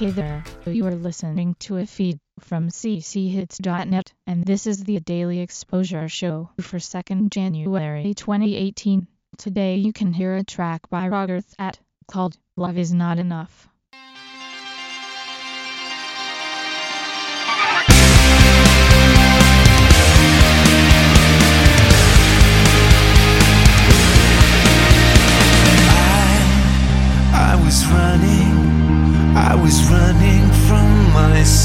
Hey there, you are listening to a feed from cchits.net, and this is the Daily Exposure Show for 2nd January 2018. Today you can hear a track by Roger That called Love Is Not Enough. I was running from myself.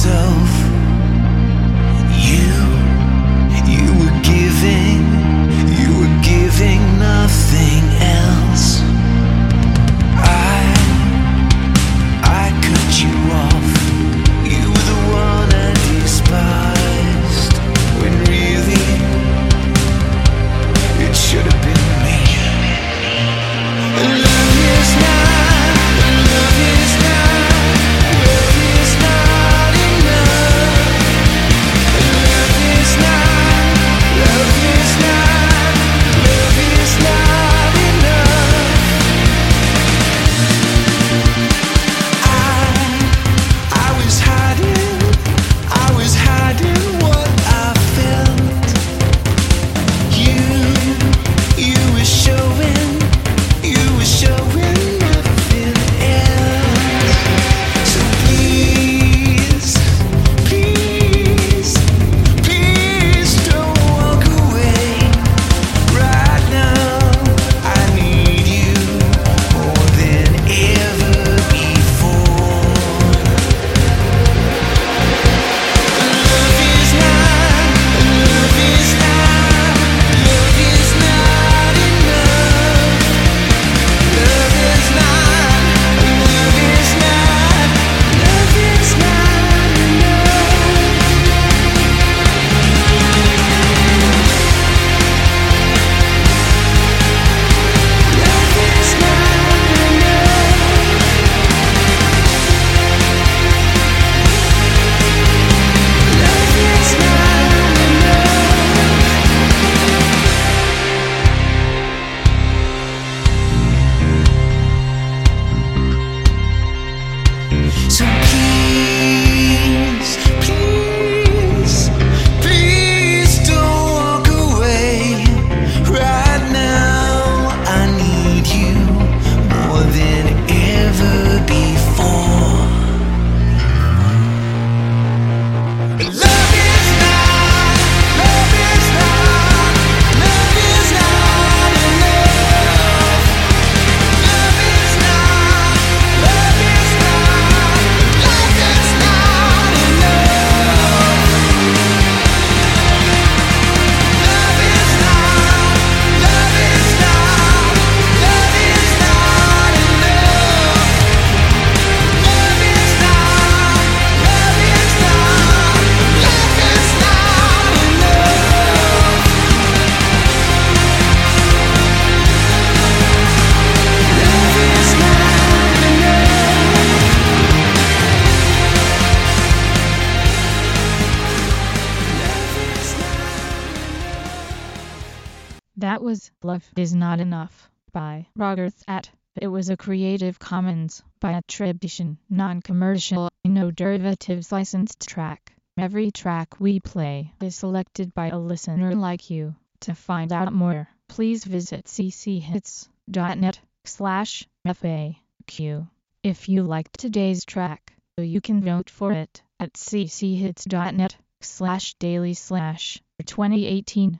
That was Love Is Not Enough by Roger That. It was a Creative Commons by attribution, non-commercial, no derivatives licensed track. Every track we play is selected by a listener like you. To find out more, please visit cchits.net slash FAQ. If you liked today's track, you can vote for it at cchits.net slash daily slash 2018